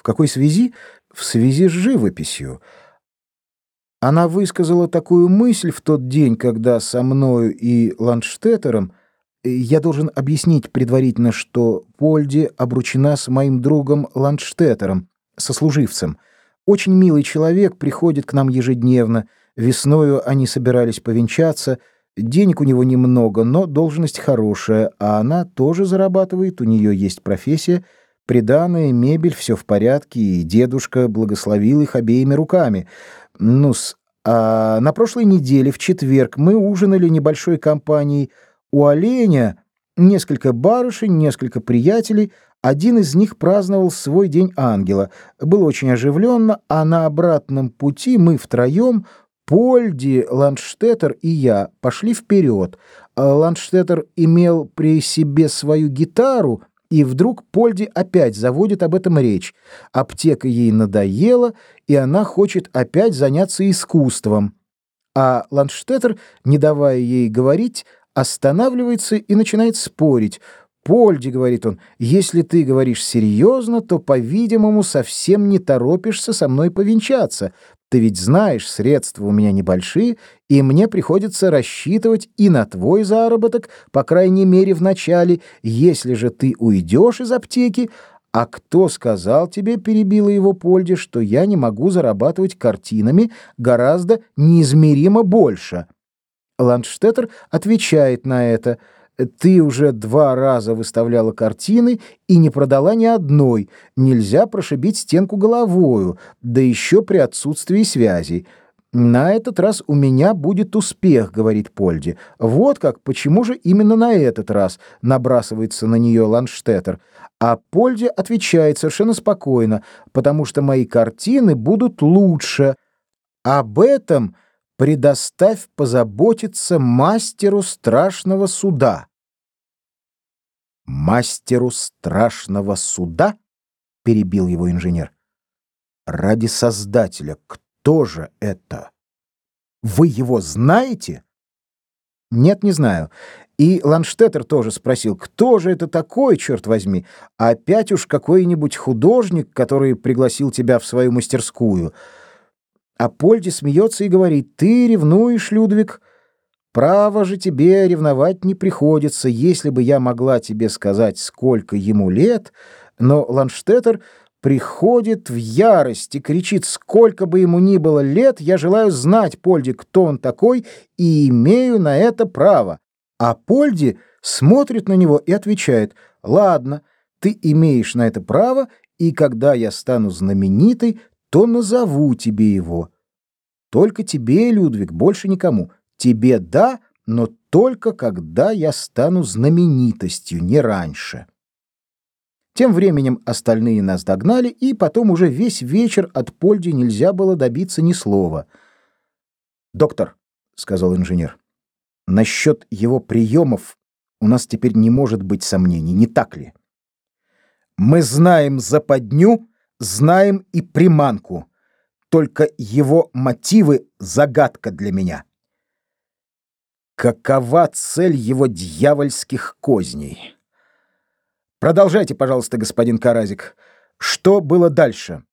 В какой связи? В связи с живописью. Она высказала такую мысль в тот день, когда со мною и Ландштеттером я должен объяснить предварительно, что Польди обручена с моим другом Ландштеттером, сослуживцем. Очень милый человек, приходит к нам ежедневно. Весною они собирались повенчаться. Денег у него немного, но должность хорошая, а она тоже зарабатывает, у нее есть профессия. Приданая, мебель, все в порядке, и дедушка благословил их обеими руками. Ну-с, а на прошлой неделе, в четверг, мы ужинали небольшой компанией у оленя, несколько барышень, несколько приятелей, один из них праздновал свой день ангела. Было очень оживленно, а на обратном пути мы втроем, Польди, Ландштеттер и я, пошли вперед. Ландштеттер имел при себе свою гитару, и вдруг Польди опять заводит об этом речь. Аптека ей надоела, и она хочет опять заняться искусством. А Ландштеттер, не давая ей говорить, останавливается и начинает спорить. «Польди», — говорит он, — «если ты говоришь серьезно, то, по-видимому, совсем не торопишься со мной повенчаться. Ты ведь знаешь, средства у меня небольшие, и мне приходится рассчитывать и на твой заработок, по крайней мере, в начале. Если же ты уйдешь из аптеки, а кто сказал тебе, перебила его Польди, что я не могу зарабатывать картинами гораздо неизмеримо больше?» Ландштеттер отвечает на это — ты уже два раза выставляла картины и не продала ни одной. Нельзя прошибить стенку головою, да еще при отсутствии связей. На этот раз у меня будет успех, говорит Польди. Вот как, почему же именно на этот раз набрасывается на нее Ланштеттер. А Польди отвечает совершенно спокойно, потому что мои картины будут лучше. Об этом предоставь позаботиться мастеру страшного суда. «Мастеру страшного суда?» — перебил его инженер. «Ради Создателя, кто же это? Вы его знаете?» «Нет, не знаю. И Ланштеттер тоже спросил, кто же это такой, черт возьми? Опять уж какой-нибудь художник, который пригласил тебя в свою мастерскую». А Польди смеется и говорит, «Ты ревнуешь, Людвиг?» Право же тебе ревновать не приходится, если бы я могла тебе сказать, сколько ему лет, но Ланштеттер приходит в ярость и кричит, сколько бы ему ни было лет, я желаю знать, Польди, кто он такой, и имею на это право. А Польди смотрит на него и отвечает, ладно, ты имеешь на это право, и когда я стану знаменитой, то назову тебе его. Только тебе, Людвиг, больше никому. Тебе да, но только когда я стану знаменитостью, не раньше. Тем временем остальные нас догнали, и потом уже весь вечер от Польди нельзя было добиться ни слова. «Доктор», — сказал инженер, — «насчет его приемов у нас теперь не может быть сомнений, не так ли? Мы знаем западню, знаем и приманку, только его мотивы — загадка для меня». Какова цель его дьявольских козней? Продолжайте, пожалуйста, господин Каразик. Что было дальше?